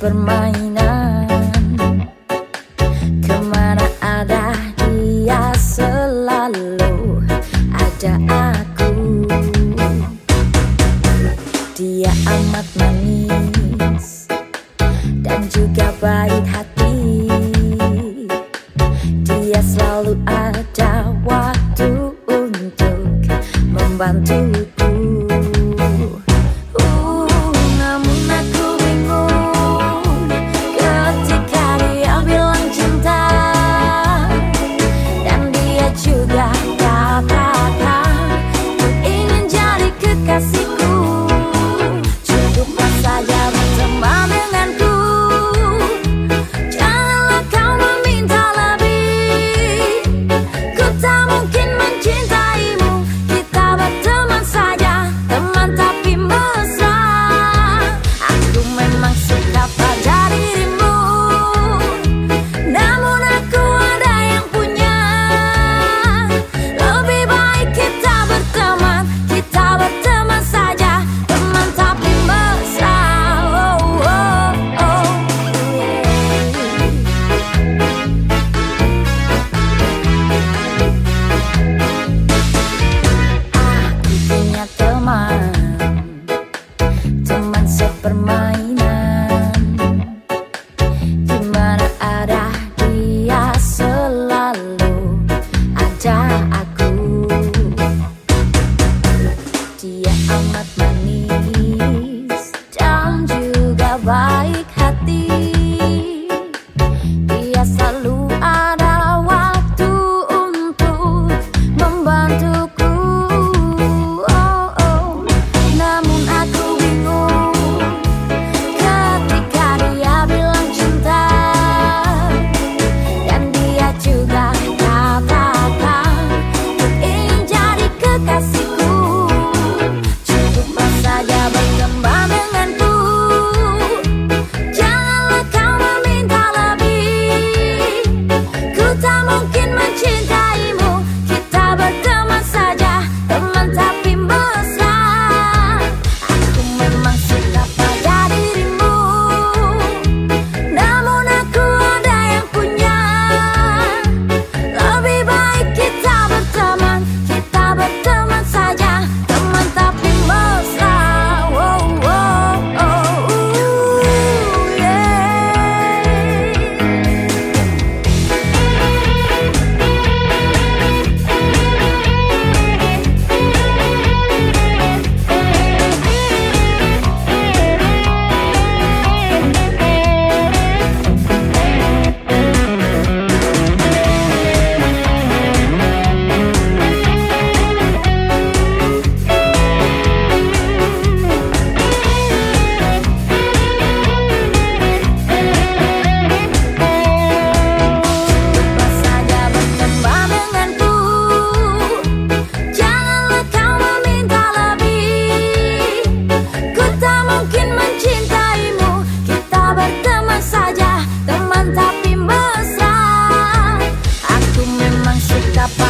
permainan. Ke mana ada dia selalu ada aku. Dia amat manis dan juga baik hati etapa